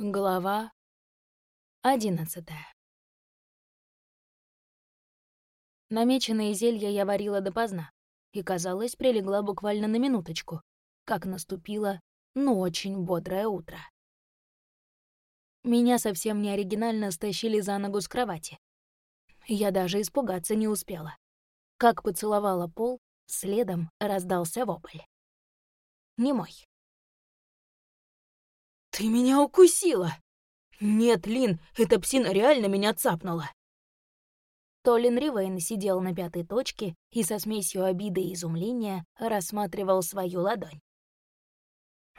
Глава одиннадцатая. Намеченные зелья я варила допоздна, и, казалось, прилегла буквально на минуточку, как наступило, ну, очень бодрое утро. Меня совсем не оригинально стащили за ногу с кровати. Я даже испугаться не успела. Как поцеловала пол, следом раздался вопль. Не мой. «Ты меня укусила!» «Нет, Лин, эта псина реально меня цапнула!» Толин Ривейн сидел на пятой точке и со смесью обиды и изумления рассматривал свою ладонь.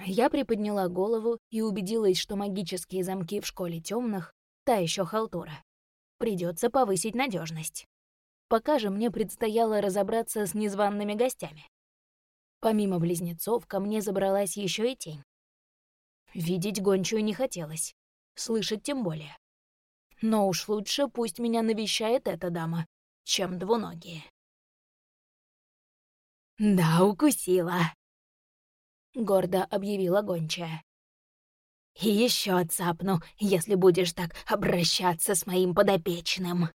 Я приподняла голову и убедилась, что магические замки в школе темных та еще халтура. Придется повысить надежность. Пока же мне предстояло разобраться с незваными гостями. Помимо близнецов, ко мне забралась еще и тень. Видеть гончую не хотелось, слышать тем более. Но уж лучше пусть меня навещает эта дама, чем двуногие. «Да, укусила», — гордо объявила гончая. «И еще цапну, если будешь так обращаться с моим подопечным».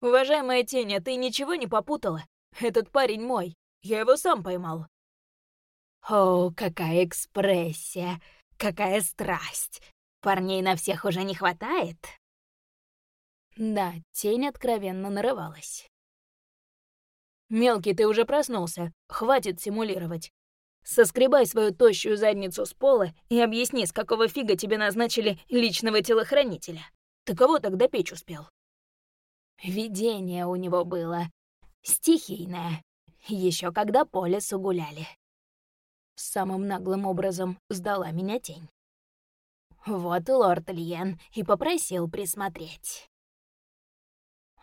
«Уважаемая Теня, ты ничего не попутала? Этот парень мой, я его сам поймал». О, какая экспрессия! Какая страсть! Парней на всех уже не хватает? Да, тень откровенно нарывалась. «Мелкий, ты уже проснулся. Хватит симулировать. Соскребай свою тощую задницу с пола и объясни, с какого фига тебе назначили личного телохранителя. Ты кого тогда печь успел?» Видение у него было. Стихийное. Еще когда по лесу гуляли самым наглым образом сдала меня тень. Вот лорд Льен и попросил присмотреть.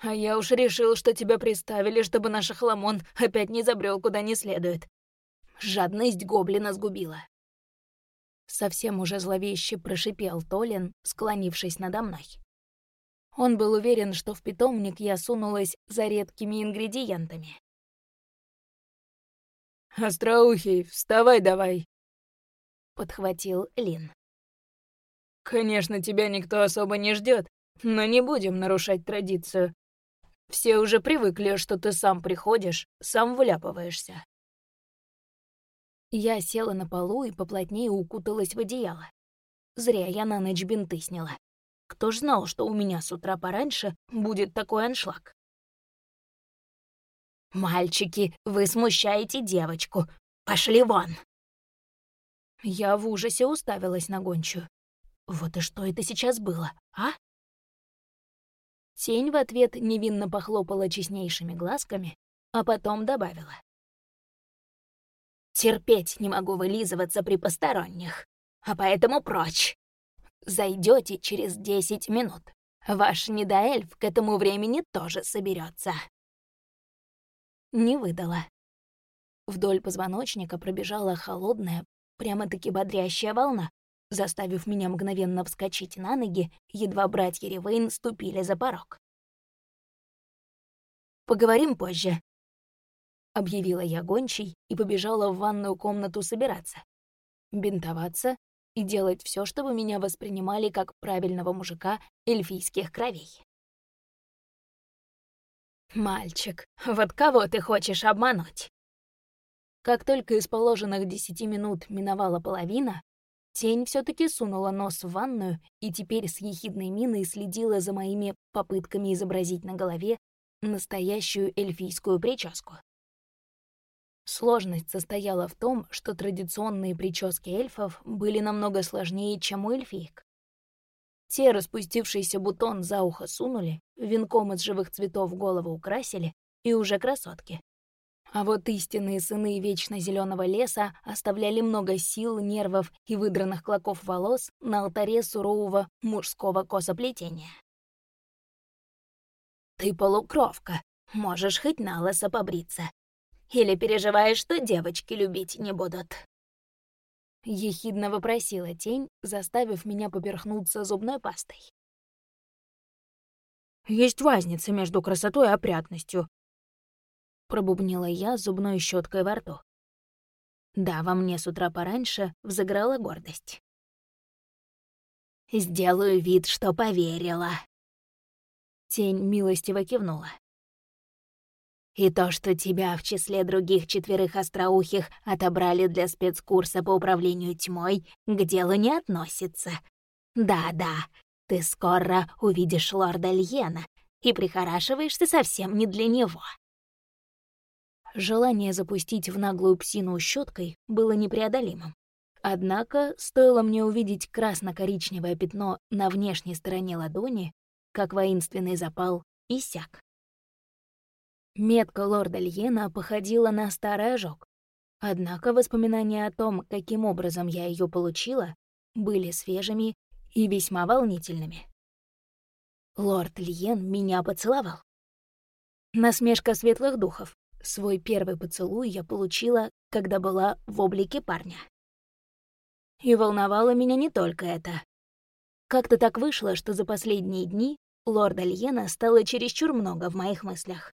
А я уж решил, что тебя приставили, чтобы наш охламон опять не забрел куда не следует. Жадность гоблина сгубила. Совсем уже зловеще прошипел Толин, склонившись надо мной. Он был уверен, что в питомник я сунулась за редкими ингредиентами. «Остроухий, вставай давай!» — подхватил Лин. «Конечно, тебя никто особо не ждет, но не будем нарушать традицию. Все уже привыкли, что ты сам приходишь, сам вляпываешься». Я села на полу и поплотнее укуталась в одеяло. Зря я на ночь бинты сняла. Кто ж знал, что у меня с утра пораньше будет такой аншлаг? «Мальчики, вы смущаете девочку. Пошли вон!» Я в ужасе уставилась на гончую. Вот и что это сейчас было, а? Тень в ответ невинно похлопала честнейшими глазками, а потом добавила. «Терпеть не могу вылизываться при посторонних, а поэтому прочь. Зайдете через десять минут. Ваш недоэльф к этому времени тоже соберется не выдала. Вдоль позвоночника пробежала холодная, прямо-таки бодрящая волна, заставив меня мгновенно вскочить на ноги, едва братья Ривейн ступили за порог. «Поговорим позже», — объявила я гончей и побежала в ванную комнату собираться, бинтоваться и делать все, чтобы меня воспринимали как правильного мужика эльфийских кровей. «Мальчик, вот кого ты хочешь обмануть?» Как только из положенных десяти минут миновала половина, тень все таки сунула нос в ванную и теперь с ехидной миной следила за моими попытками изобразить на голове настоящую эльфийскую прическу. Сложность состояла в том, что традиционные прически эльфов были намного сложнее, чем у эльфиек. Те распустившийся бутон за ухо сунули, венком из живых цветов голову украсили, и уже красотки. А вот истинные сыны вечно зеленого леса оставляли много сил, нервов и выдранных клоков волос на алтаре сурового мужского косоплетения. «Ты полукровка, можешь хоть на лысо побриться. Или переживаешь, что девочки любить не будут?» — ехидно вопросила тень, заставив меня поперхнуться зубной пастой. «Есть разница между красотой и опрятностью», — пробубнила я зубной щеткой во рту. Да, во мне с утра пораньше взыграла гордость. Сделаю вид, что поверила. Тень милостиво кивнула. И то, что тебя в числе других четверых остроухих отобрали для спецкурса по управлению тьмой, к делу не относится. Да-да, ты скоро увидишь лорда Льена, и прихорашиваешься совсем не для него. Желание запустить в наглую псину щеткой было непреодолимым. Однако, стоило мне увидеть красно-коричневое пятно на внешней стороне ладони, как воинственный запал иссяк. Метка лорда Льена походила на старый ожог. Однако воспоминания о том, каким образом я ее получила, были свежими и весьма волнительными. Лорд Льен меня поцеловал. Насмешка светлых духов. Свой первый поцелуй я получила, когда была в облике парня. И волновало меня не только это. Как-то так вышло, что за последние дни лорда Льена стало чересчур много в моих мыслях.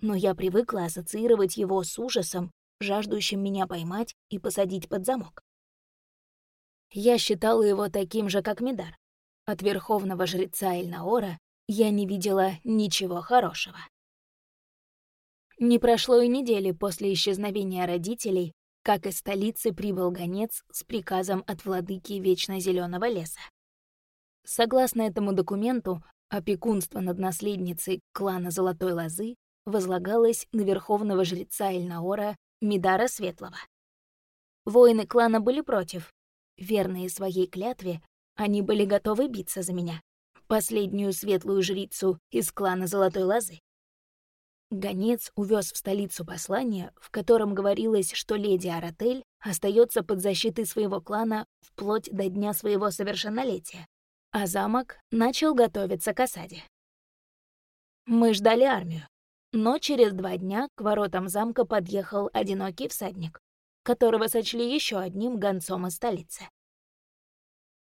Но я привыкла ассоциировать его с ужасом, жаждущим меня поймать и посадить под замок. Я считала его таким же, как Мидар. От верховного жреца Эльнаора я не видела ничего хорошего. Не прошло и недели после исчезновения родителей, как из столицы прибыл гонец с приказом от владыки Вечно Зеленого леса. Согласно этому документу, опекунство над наследницей клана Золотой Лозы возлагалось на верховного жреца Эльнаора Мидара Светлого. Воины клана были против. Верные своей клятве, они были готовы биться за меня, последнюю светлую жрицу из клана Золотой Лозы. Гонец увез в столицу послание, в котором говорилось, что леди Аратель остается под защитой своего клана вплоть до дня своего совершеннолетия, а замок начал готовиться к осаде. Мы ждали армию, но через два дня к воротам замка подъехал одинокий всадник, которого сочли еще одним гонцом из столицы.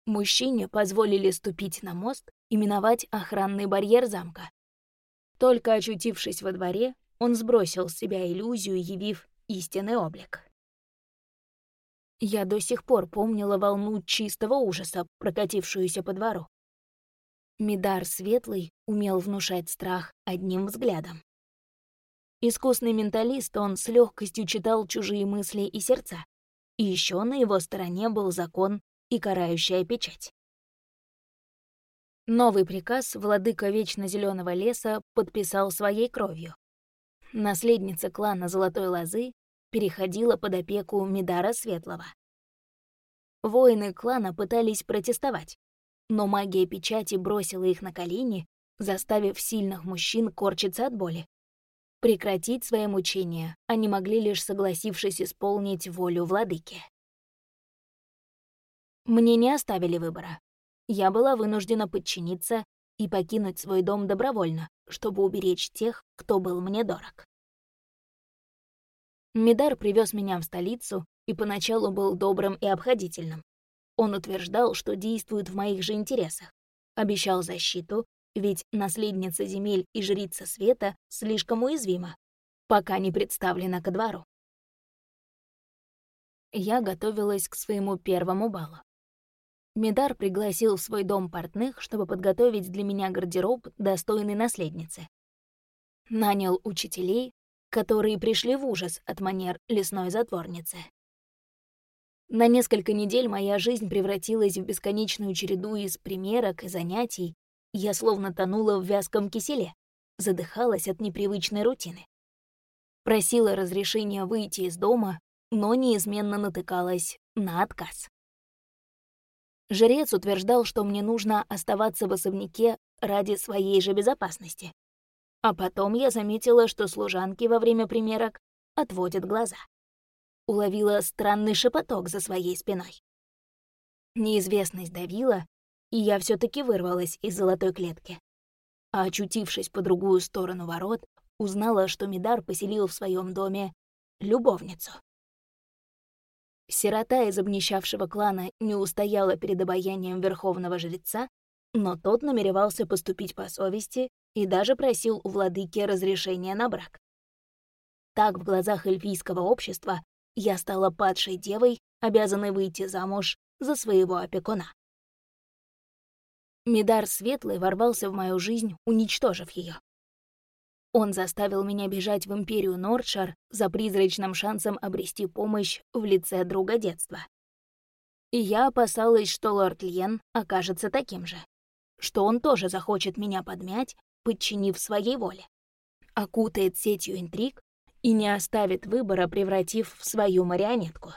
Мужчине позволили ступить на мост и миновать охранный барьер замка, только очутившись во дворе, он сбросил с себя иллюзию, явив истинный облик. Я до сих пор помнила волну чистого ужаса, прокатившуюся по двору. Мидар Светлый умел внушать страх одним взглядом. Искусный менталист, он с легкостью читал чужие мысли и сердца. И еще на его стороне был закон и карающая печать. Новый приказ владыка Вечно Зеленого леса подписал своей кровью. Наследница клана Золотой Лозы переходила под опеку Мидара Светлого. Воины клана пытались протестовать, но магия печати бросила их на колени, заставив сильных мужчин корчиться от боли. Прекратить свои мучения они могли лишь согласившись исполнить волю владыки. Мне не оставили выбора я была вынуждена подчиниться и покинуть свой дом добровольно, чтобы уберечь тех, кто был мне дорог. Мидар привез меня в столицу и поначалу был добрым и обходительным. Он утверждал, что действует в моих же интересах, обещал защиту, ведь наследница земель и жрица света слишком уязвима, пока не представлена ко двору. Я готовилась к своему первому балу. Медар пригласил в свой дом портных, чтобы подготовить для меня гардероб достойной наследницы. Нанял учителей, которые пришли в ужас от манер лесной затворницы. На несколько недель моя жизнь превратилась в бесконечную череду из примерок и занятий. Я словно тонула в вязком киселе, задыхалась от непривычной рутины. Просила разрешения выйти из дома, но неизменно натыкалась на отказ. Жрец утверждал, что мне нужно оставаться в особняке ради своей же безопасности. А потом я заметила, что служанки во время примерок отводят глаза. Уловила странный шепоток за своей спиной. Неизвестность давила, и я все таки вырвалась из золотой клетки. А очутившись по другую сторону ворот, узнала, что Мидар поселил в своем доме любовницу. Сирота из обнищавшего клана не устояла перед обаянием верховного жреца, но тот намеревался поступить по совести и даже просил у владыки разрешения на брак. Так в глазах эльфийского общества я стала падшей девой, обязанной выйти замуж за своего опекуна. Мидар Светлый ворвался в мою жизнь, уничтожив ее. Он заставил меня бежать в Империю Нордшар за призрачным шансом обрести помощь в лице друга детства. И я опасалась, что лорд Льен окажется таким же, что он тоже захочет меня подмять, подчинив своей воле, окутает сетью интриг и не оставит выбора, превратив в свою марионетку.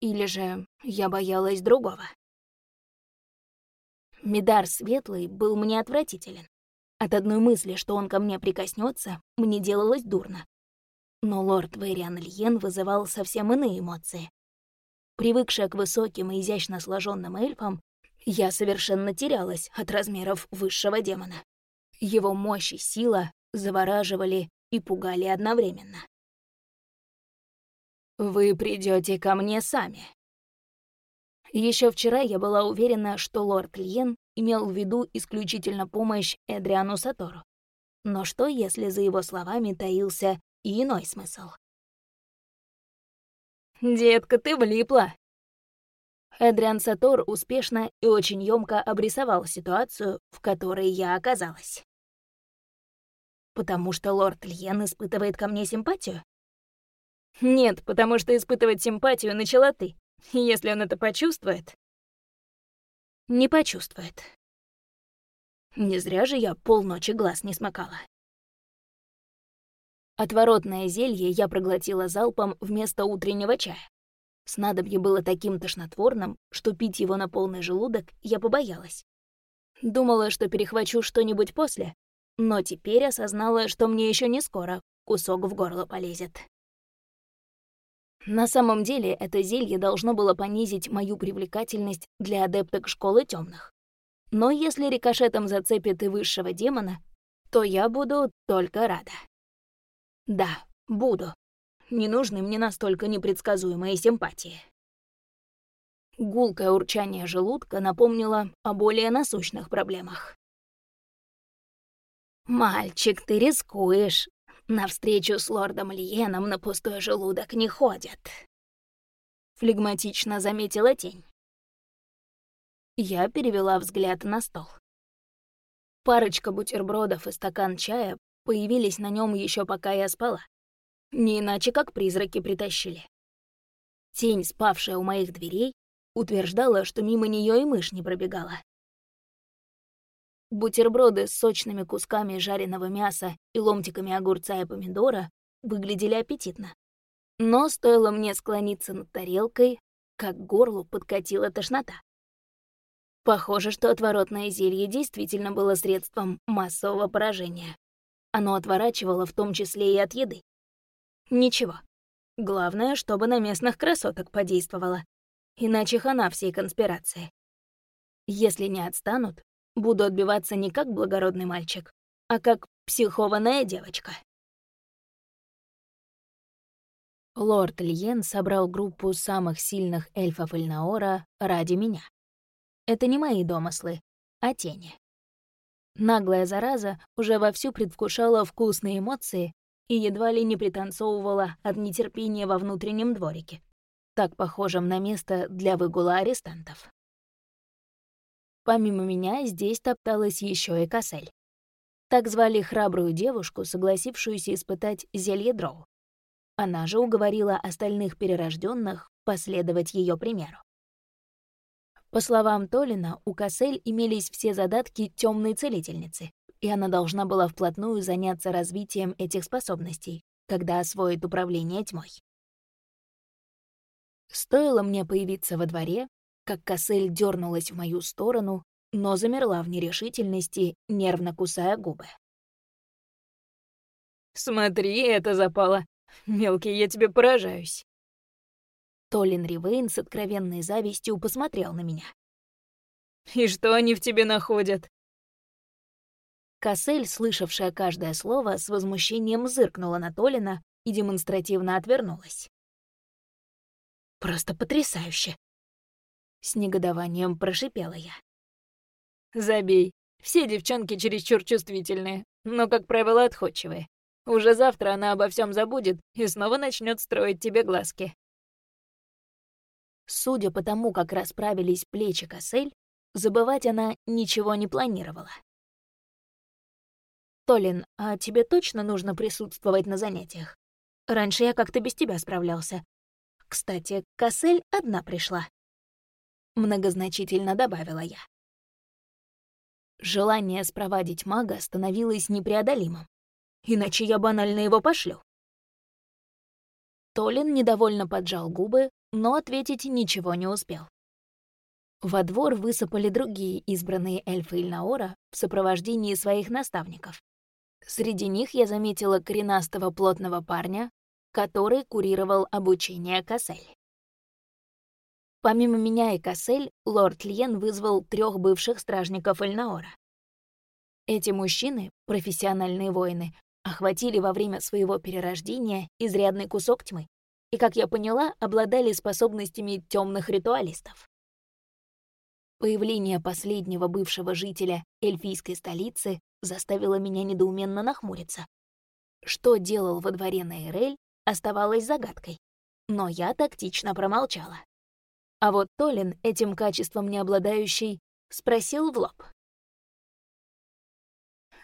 Или же я боялась другого. Мидар Светлый был мне отвратителен. От одной мысли, что он ко мне прикоснется, мне делалось дурно. Но лорд Вэриан Льен вызывал совсем иные эмоции. Привыкшая к высоким и изящно сложенным эльфам, я совершенно терялась от размеров высшего демона. Его мощь и сила завораживали и пугали одновременно. «Вы придете ко мне сами». Еще вчера я была уверена, что лорд Льен имел в виду исключительно помощь Эдриану Сатору. Но что, если за его словами таился и иной смысл? «Детка, ты влипла!» Эдриан Сатор успешно и очень ёмко обрисовал ситуацию, в которой я оказалась. Потому что лорд Льен испытывает ко мне симпатию? Нет, потому что испытывать симпатию начала ты. Если он это почувствует, не почувствует. Не зря же я полночи глаз не смыкала. Отворотное зелье я проглотила залпом вместо утреннего чая. Снадобье было таким тошнотворным, что пить его на полный желудок я побоялась. Думала, что перехвачу что-нибудь после, но теперь осознала, что мне еще не скоро кусок в горло полезет. На самом деле это зелье должно было понизить мою привлекательность для адепток школы темных. Но если рикошетом зацепит и высшего демона, то я буду только рада. Да, буду. Не нужны мне настолько непредсказуемые симпатии. Гулкое урчание желудка напомнило о более насущных проблемах. «Мальчик, ты рискуешь. На встречу с лордом Лиеном на пустой желудок не ходят. Флегматично заметила тень. Я перевела взгляд на стол. Парочка бутербродов и стакан чая появились на нем еще пока я спала. Не иначе, как призраки притащили. Тень, спавшая у моих дверей, утверждала, что мимо нее и мышь не пробегала. Бутерброды с сочными кусками жареного мяса и ломтиками огурца и помидора выглядели аппетитно. Но стоило мне склониться над тарелкой, как горлу подкатила тошнота. Похоже, что отворотное зелье действительно было средством массового поражения. Оно отворачивало в том числе и от еды. Ничего. Главное, чтобы на местных красоток подействовало. Иначе хана всей конспирации. Если не отстанут, Буду отбиваться не как благородный мальчик, а как психованная девочка. Лорд Льен собрал группу самых сильных эльфов Эльнаора ради меня. Это не мои домыслы, а тени. Наглая зараза уже вовсю предвкушала вкусные эмоции и едва ли не пританцовывала от нетерпения во внутреннем дворике, так похожем на место для выгула арестантов. Помимо меня здесь топталась еще и Кассель. Так звали храбрую девушку, согласившуюся испытать зелье дроу. Она же уговорила остальных перерожденных последовать ее примеру. По словам Толина, у Кассель имелись все задатки темной целительницы, и она должна была вплотную заняться развитием этих способностей, когда освоит управление тьмой. Стоило мне появиться во дворе, как Кассель дернулась в мою сторону, но замерла в нерешительности, нервно кусая губы. «Смотри, это запало. Мелкий, я тебе поражаюсь». Толин Ривейн с откровенной завистью посмотрел на меня. «И что они в тебе находят?» Кассель, слышавшая каждое слово, с возмущением зыркнула на Толина и демонстративно отвернулась. «Просто потрясающе!» С негодованием прошипела я. Забей. Все девчонки чересчур чувствительные, но, как правило, отходчивые. Уже завтра она обо всем забудет и снова начнет строить тебе глазки. Судя по тому, как расправились плечи Кассель, забывать она ничего не планировала. «Толин, а тебе точно нужно присутствовать на занятиях? Раньше я как-то без тебя справлялся. Кстати, Кассель одна пришла». Многозначительно добавила я. Желание спровадить мага становилось непреодолимым. Иначе я банально его пошлю. Толин недовольно поджал губы, но ответить ничего не успел. Во двор высыпали другие избранные эльфы Ильнаора в сопровождении своих наставников. Среди них я заметила коренастого плотного парня, который курировал обучение Кассель. Помимо меня и Кассель, лорд Льен вызвал трех бывших стражников Эльнаора. Эти мужчины, профессиональные воины, охватили во время своего перерождения изрядный кусок тьмы и, как я поняла, обладали способностями темных ритуалистов. Появление последнего бывшего жителя эльфийской столицы заставило меня недоуменно нахмуриться. Что делал во дворе Нейрель, оставалось загадкой, но я тактично промолчала. А вот Толин, этим качеством не обладающий, спросил в лоб.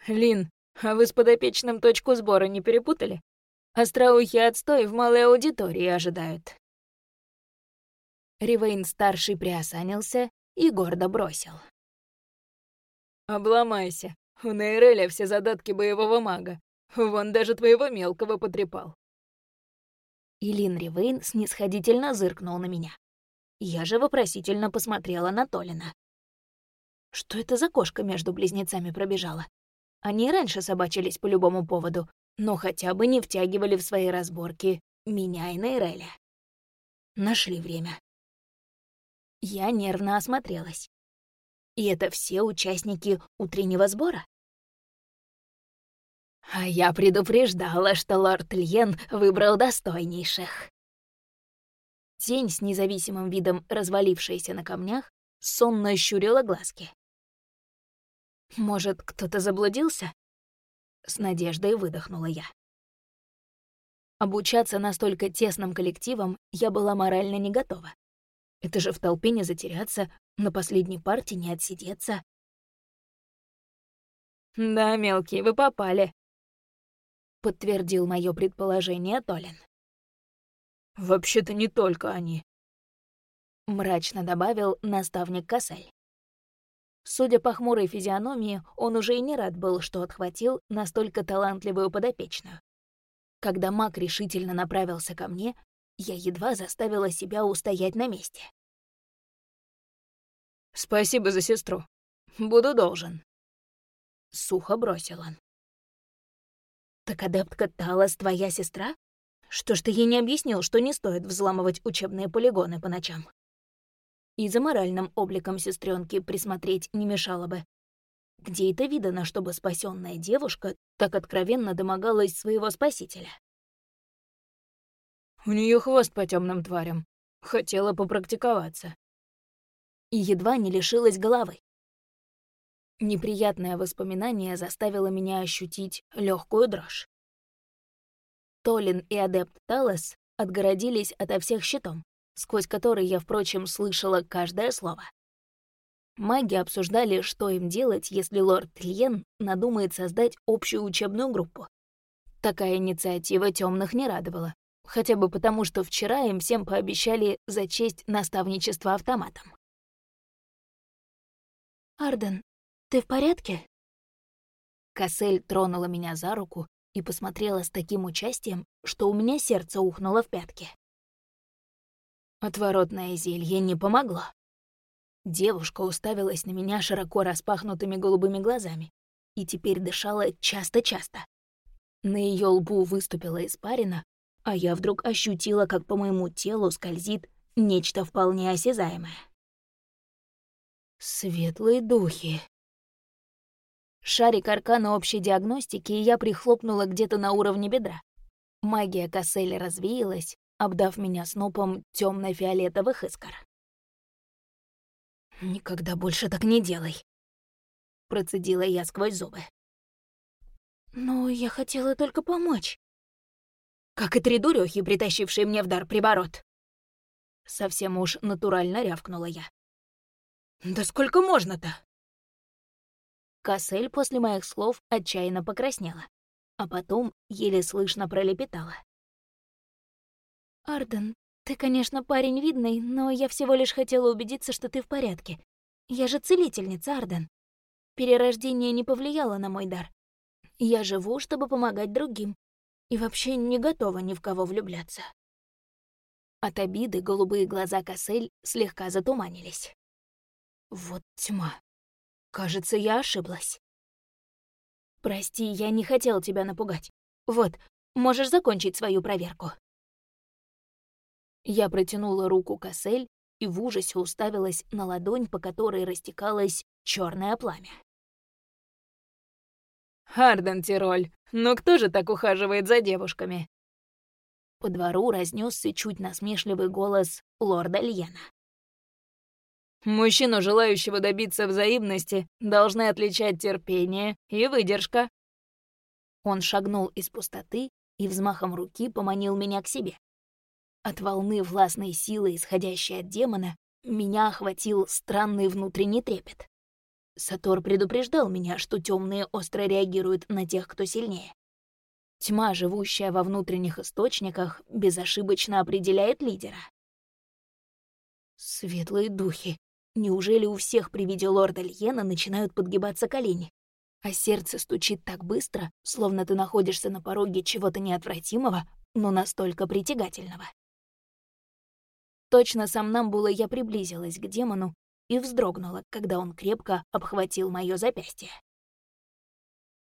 «Лин, а вы с подопечным точку сбора не перепутали? Остроухи отстой в малой аудитории ожидают». Ривейн-старший приосанился и гордо бросил. «Обломайся. У Нейреля все задатки боевого мага. Вон даже твоего мелкого потрепал». Илин Ривейн снисходительно зыркнул на меня. Я же вопросительно посмотрела на Толина. Что это за кошка между близнецами пробежала? Они раньше собачились по любому поводу, но хотя бы не втягивали в свои разборки меня и Нейреля. Нашли время. Я нервно осмотрелась. И это все участники утреннего сбора? А я предупреждала, что лорд Льен выбрал достойнейших. Тень с независимым видом, развалившаяся на камнях, сонно щурила глазки. Может, кто-то заблудился? С надеждой выдохнула я. Обучаться настолько тесным коллективом я была морально не готова. Это же в толпе не затеряться, на последней партии не отсидеться. «Да, мелкий, вы попали», — подтвердил мое предположение Толин. «Вообще-то не только они», — мрачно добавил наставник Кассель. Судя по хмурой физиономии, он уже и не рад был, что отхватил настолько талантливую подопечную. Когда маг решительно направился ко мне, я едва заставила себя устоять на месте. «Спасибо за сестру. Буду должен», — сухо бросил он. «Так адептка Талас твоя сестра? Что ж ты ей не объяснил, что не стоит взламывать учебные полигоны по ночам?» И за моральным обликом сестренки присмотреть не мешало бы. Где это видано, чтобы спасенная девушка так откровенно домогалась своего спасителя? У нее хвост по темным тварям. Хотела попрактиковаться. И едва не лишилась головы. Неприятное воспоминание заставило меня ощутить легкую дрожь. Толин и адепт Талос отгородились ото всех щитом, сквозь который я, впрочем, слышала каждое слово. Маги обсуждали, что им делать, если лорд Льен надумает создать общую учебную группу. Такая инициатива темных не радовала, хотя бы потому, что вчера им всем пообещали зачесть наставничество автоматом. «Арден, ты в порядке?» Кассель тронула меня за руку и посмотрела с таким участием, что у меня сердце ухнуло в пятки. Отворотное зелье не помогло. Девушка уставилась на меня широко распахнутыми голубыми глазами и теперь дышала часто-часто. На ее лбу выступила испарина, а я вдруг ощутила, как по моему телу скользит нечто вполне осязаемое. Светлые духи. Шарик аркана общей диагностики я прихлопнула где-то на уровне бедра. Магия Касселя развеялась, обдав меня снопом темно-фиолетовых искр. «Никогда больше так не делай», — процедила я сквозь зубы. «Но я хотела только помочь». «Как и три дурёхи, притащившие мне в дар приворот». Совсем уж натурально рявкнула я. Да сколько можно-то? Кассель после моих слов отчаянно покраснела, а потом еле слышно пролепетала. «Арден, ты, конечно, парень видный, но я всего лишь хотела убедиться, что ты в порядке. Я же целительница, Арден. Перерождение не повлияло на мой дар. Я живу, чтобы помогать другим, и вообще не готова ни в кого влюбляться». От обиды голубые глаза Кассель слегка затуманились. Вот тьма. Кажется, я ошиблась. Прости, я не хотел тебя напугать. Вот, можешь закончить свою проверку. Я протянула руку Кассель и в ужасе уставилась на ладонь, по которой растекалось черное пламя. «Арден Тироль, ну кто же так ухаживает за девушками?» По двору разнесся чуть насмешливый голос лорда Льена. Мужчину, желающего добиться взаимности, должны отличать терпение и выдержка. Он шагнул из пустоты и взмахом руки поманил меня к себе. От волны властной силы, исходящей от демона, меня охватил странный внутренний трепет. Сатор предупреждал меня, что темные остро реагируют на тех, кто сильнее. Тьма, живущая во внутренних источниках, безошибочно определяет лидера. Светлые духи. Неужели у всех при виде лорда Льена начинают подгибаться колени? А сердце стучит так быстро, словно ты находишься на пороге чего-то неотвратимого, но настолько притягательного. Точно сам нам было я приблизилась к демону и вздрогнула, когда он крепко обхватил моё запястье.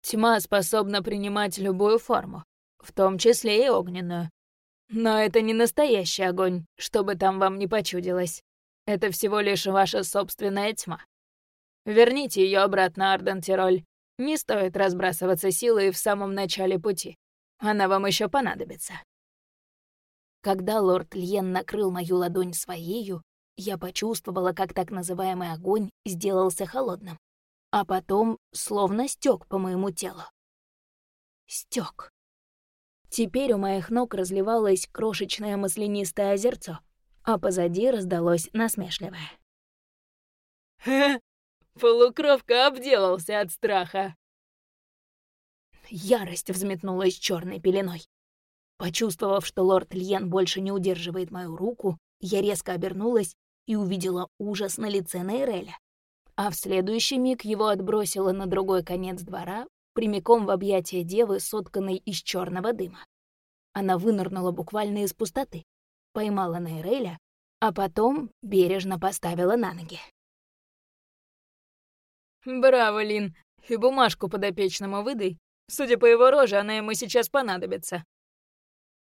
Тьма способна принимать любую форму, в том числе и огненную. Но это не настоящий огонь, чтобы там вам не почудилось. Это всего лишь ваша собственная тьма. Верните ее обратно, Арден Тироль. Не стоит разбрасываться силой в самом начале пути. Она вам еще понадобится. Когда лорд Льен накрыл мою ладонь своею, я почувствовала, как так называемый огонь сделался холодным, а потом словно стек по моему телу. Стек. Теперь у моих ног разливалось крошечное маслянистое озерцо — а позади раздалось насмешливое. «Ха, полукровка обделался от страха!» Ярость взметнулась черной пеленой. Почувствовав, что лорд Льен больше не удерживает мою руку, я резко обернулась и увидела ужас на лице Нейреля. А в следующий миг его отбросило на другой конец двора, прямиком в объятия девы, сотканной из черного дыма. Она вынырнула буквально из пустоты поймала Нейреля, а потом бережно поставила на ноги. «Браво, Лин! И бумажку подопечному выдай. Судя по его роже, она ему сейчас понадобится».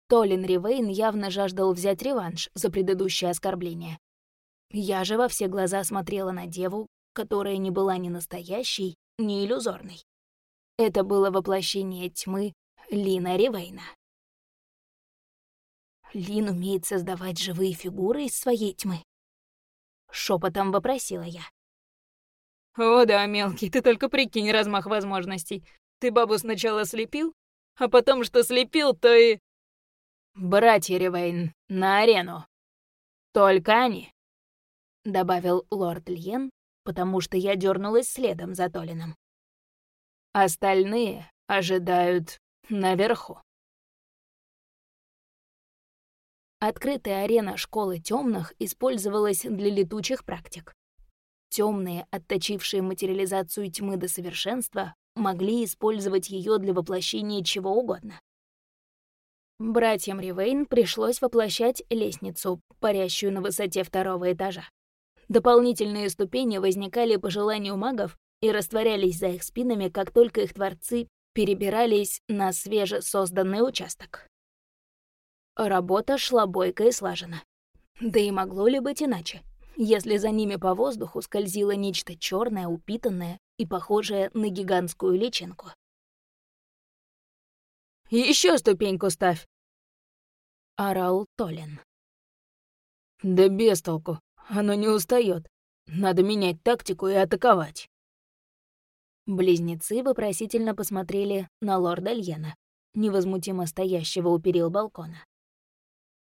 Толин Ривейн явно жаждал взять реванш за предыдущее оскорбление. Я же во все глаза смотрела на деву, которая не была ни настоящей, ни иллюзорной. Это было воплощение тьмы Лина Ривейна. Лин умеет создавать живые фигуры из своей тьмы? Шепотом вопросила я. О да, мелкий, ты только прикинь размах возможностей. Ты бабу сначала слепил, а потом что слепил, то и... Братья Ривейн, на арену. Только они, добавил лорд Льен, потому что я дернулась следом за Толином. Остальные ожидают наверху. Открытая арена школы темных использовалась для летучих практик. Темные, отточившие материализацию тьмы до совершенства, могли использовать ее для воплощения чего угодно. Братьям Ривейн пришлось воплощать лестницу, парящую на высоте второго этажа. Дополнительные ступени возникали по желанию магов и растворялись за их спинами, как только их творцы перебирались на свежесозданный участок. Работа шла бойко и слаженно. Да и могло ли быть иначе, если за ними по воздуху скользило нечто черное, упитанное и похожее на гигантскую личинку. Еще ступеньку ставь!» — орал Толин. «Да без толку, оно не устает. Надо менять тактику и атаковать». Близнецы вопросительно посмотрели на лорда Льена, невозмутимо стоящего у перил балкона.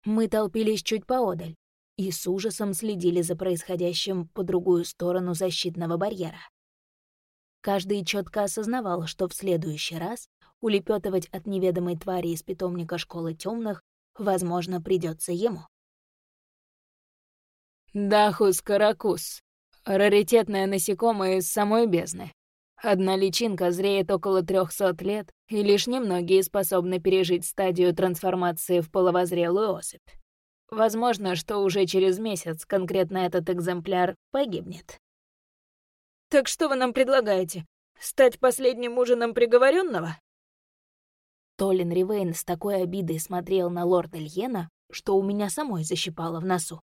Мы толпились чуть поодаль, и с ужасом следили за происходящим по другую сторону защитного барьера. Каждый четко осознавал, что в следующий раз улепетывать от неведомой твари из питомника школы темных, возможно, придется ему. Дахус каракус. Раритетное насекомое из самой бездны. Одна личинка зреет около 300 лет, и лишь немногие способны пережить стадию трансформации в половозрелую особь. Возможно, что уже через месяц конкретно этот экземпляр погибнет. «Так что вы нам предлагаете? Стать последним ужином приговоренного? Толин Ривейн с такой обидой смотрел на лорда Льена, что у меня самой защипало в носу.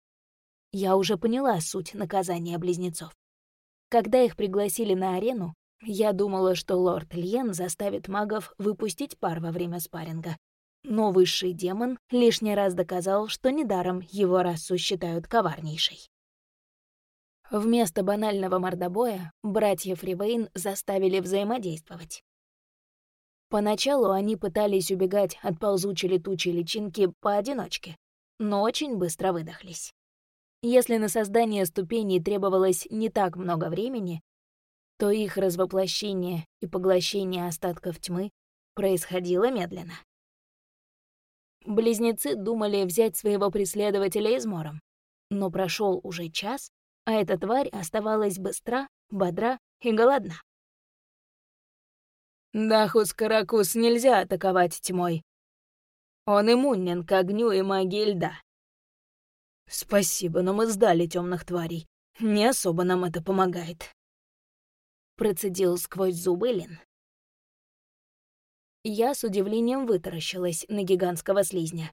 Я уже поняла суть наказания близнецов. Когда их пригласили на арену, я думала, что лорд Льен заставит магов выпустить пар во время спарринга. Но высший демон лишний раз доказал, что недаром его расу считают коварнейшей. Вместо банального мордобоя братьев Ривейн заставили взаимодействовать. Поначалу они пытались убегать от ползучей летучей личинки поодиночке, но очень быстро выдохлись. Если на создание ступеней требовалось не так много времени, то их развоплощение и поглощение остатков тьмы происходило медленно. Близнецы думали взять своего преследователя измором, но прошел уже час, а эта тварь оставалась быстра, бодра и голодна. Дахус-каракус нельзя атаковать тьмой. Он иммунен к огню и магии льда. Спасибо, но мы сдали темных тварей. Не особо нам это помогает. Процедил сквозь зубы Лин. Я с удивлением вытаращилась на гигантского слизня.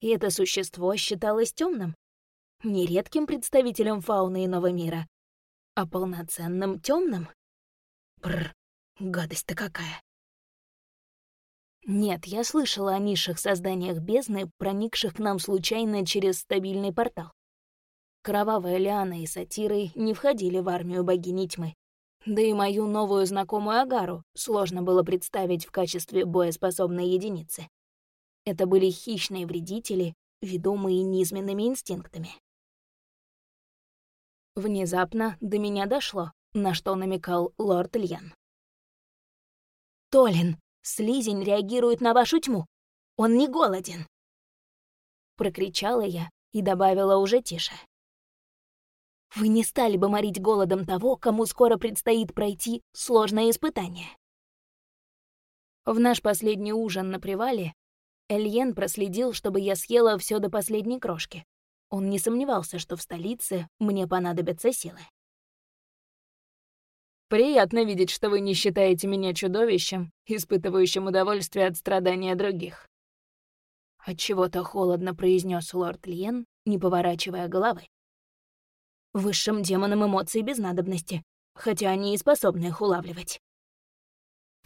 И это существо считалось темным, не редким представителем фауны иного мира, а полноценным темным. Бррр, гадость-то какая. Нет, я слышала о низших созданиях бездны, проникших к нам случайно через стабильный портал. Кровавая Лиана и Сатиры не входили в армию богини тьмы. Да и мою новую знакомую Агару сложно было представить в качестве боеспособной единицы. Это были хищные вредители, ведомые низменными инстинктами. Внезапно до меня дошло, на что намекал лорд Льян. «Толин, слизень реагирует на вашу тьму. Он не голоден!» Прокричала я и добавила уже тише. «Вы не стали бы морить голодом того, кому скоро предстоит пройти сложное испытание». В наш последний ужин на привале Эльен проследил, чтобы я съела все до последней крошки. Он не сомневался, что в столице мне понадобятся силы. Приятно видеть, что вы не считаете меня чудовищем, испытывающим удовольствие от страдания других. Отчего-то холодно произнес лорд Лиен, не поворачивая головы. Высшим демонам эмоций без надобности, хотя они и способны их улавливать.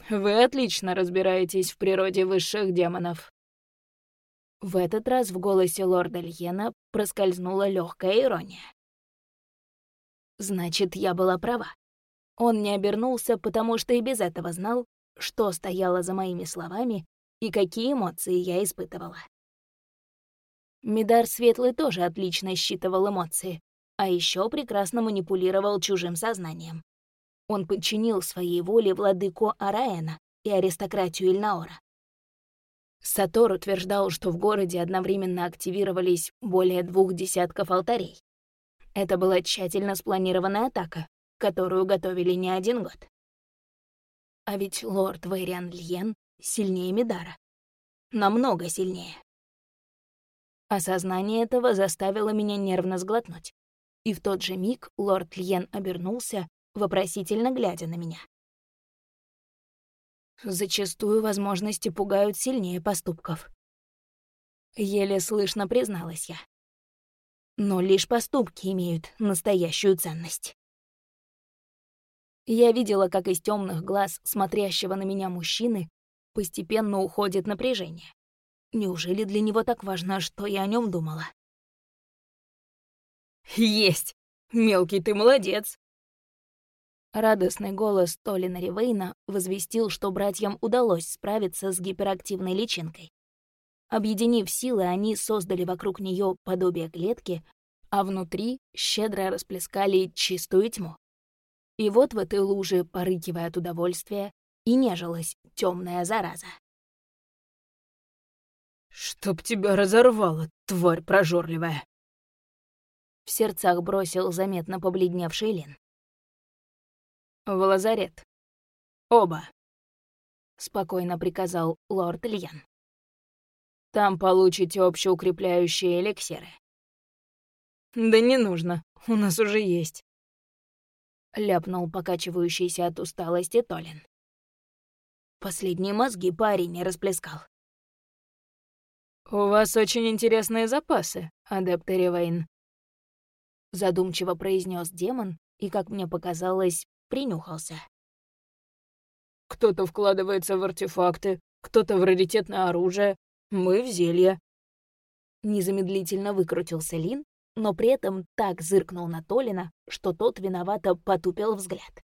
Вы отлично разбираетесь в природе высших демонов. В этот раз в голосе лорда Льена проскользнула легкая ирония. Значит, я была права. Он не обернулся, потому что и без этого знал, что стояло за моими словами и какие эмоции я испытывала. Мидар Светлый тоже отлично считывал эмоции, а еще прекрасно манипулировал чужим сознанием. Он подчинил своей воле владыку Араэна и аристократию Ильнаора. Сатор утверждал, что в городе одновременно активировались более двух десятков алтарей. Это была тщательно спланированная атака, которую готовили не один год. А ведь лорд Вэриан Льен сильнее Мидара. Намного сильнее. Осознание этого заставило меня нервно сглотнуть. И в тот же миг лорд Льен обернулся, вопросительно глядя на меня. Зачастую возможности пугают сильнее поступков. Еле слышно призналась я. Но лишь поступки имеют настоящую ценность. Я видела, как из темных глаз смотрящего на меня мужчины постепенно уходит напряжение. Неужели для него так важно, что я о нем думала? «Есть! Мелкий ты молодец!» Радостный голос Толина Ривейна возвестил, что братьям удалось справиться с гиперактивной личинкой. Объединив силы, они создали вокруг нее подобие клетки, а внутри щедро расплескали чистую тьму. И вот в этой луже, порыкивая от удовольствия, и нежилась темная зараза. «Чтоб тебя разорвало, тварь прожорливая!» В сердцах бросил заметно побледневший Лин. «В лазарет. Оба!» — спокойно приказал лорд Льян. «Там получите общеукрепляющие эликсиры». «Да не нужно, у нас уже есть», — ляпнул покачивающийся от усталости Толин. Последние мозги парень не расплескал. «У вас очень интересные запасы, адепт Ривейн», — задумчиво произнес демон и, как мне показалось, принюхался. «Кто-то вкладывается в артефакты, кто-то в раритетное оружие, мы в зелье». Незамедлительно выкрутился Лин, но при этом так зыркнул на Толина, что тот виновато потупил взгляд.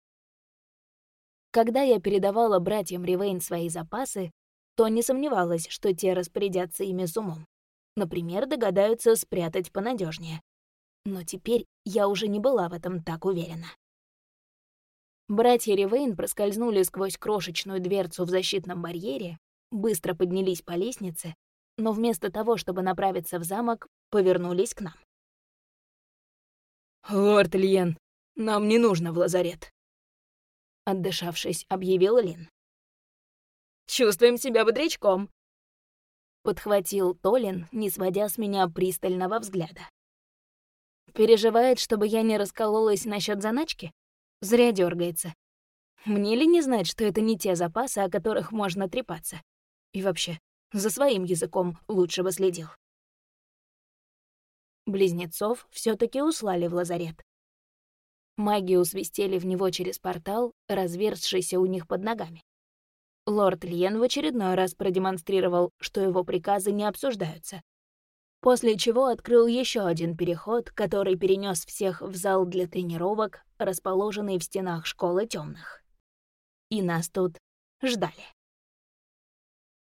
Когда я передавала братьям Ривейн свои запасы, то не сомневалась, что те распорядятся ими с умом. Например, догадаются спрятать понадежнее. Но теперь я уже не была в этом так уверена. Братья Ривейн проскользнули сквозь крошечную дверцу в защитном барьере, быстро поднялись по лестнице, но вместо того, чтобы направиться в замок, повернулись к нам. «Лорд Льен, нам не нужно в лазарет», — отдышавшись, объявил Лин. «Чувствуем себя бодрячком», — подхватил Толин, не сводя с меня пристального взгляда. Переживает, чтобы я не раскололась насчет заначки? Зря дергается. Мне ли не знать, что это не те запасы, о которых можно трепаться? И вообще, за своим языком лучше бы следил. Близнецов все таки услали в лазарет. Маги усвистели в него через портал, разверзшийся у них под ногами. Лорд Льен в очередной раз продемонстрировал, что его приказы не обсуждаются. После чего открыл еще один переход, который перенес всех в зал для тренировок, расположенный в стенах школы темных. И нас тут ждали.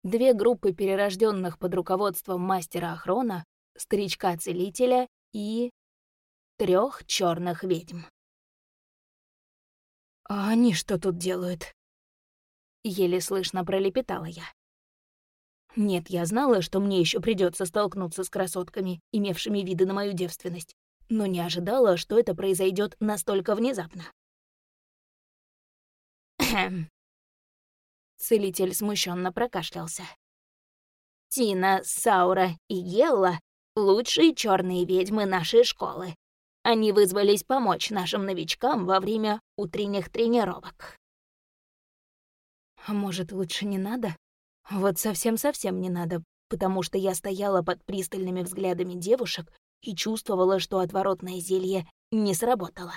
Две группы перерожденных под руководством мастера Охрона, старичка-целителя и трех черных ведьм. «А они что тут делают?» Еле слышно пролепетала я. Нет, я знала, что мне еще придется столкнуться с красотками, имевшими виды на мою девственность, но не ожидала, что это произойдет настолько внезапно. Целитель смущенно прокашлялся. Тина, Саура и Гелла — лучшие черные ведьмы нашей школы. Они вызвались помочь нашим новичкам во время утренних тренировок. А может, лучше не надо? Вот совсем-совсем не надо, потому что я стояла под пристальными взглядами девушек и чувствовала, что отворотное зелье не сработало.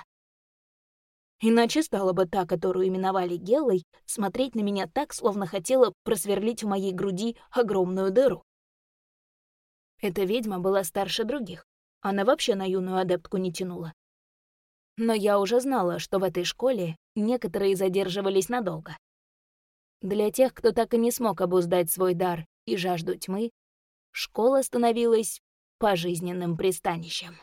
Иначе стала бы та, которую именовали Гелой, смотреть на меня так, словно хотела просверлить в моей груди огромную дыру. Эта ведьма была старше других, она вообще на юную адептку не тянула. Но я уже знала, что в этой школе некоторые задерживались надолго. Для тех, кто так и не смог обуздать свой дар и жажду тьмы, школа становилась пожизненным пристанищем.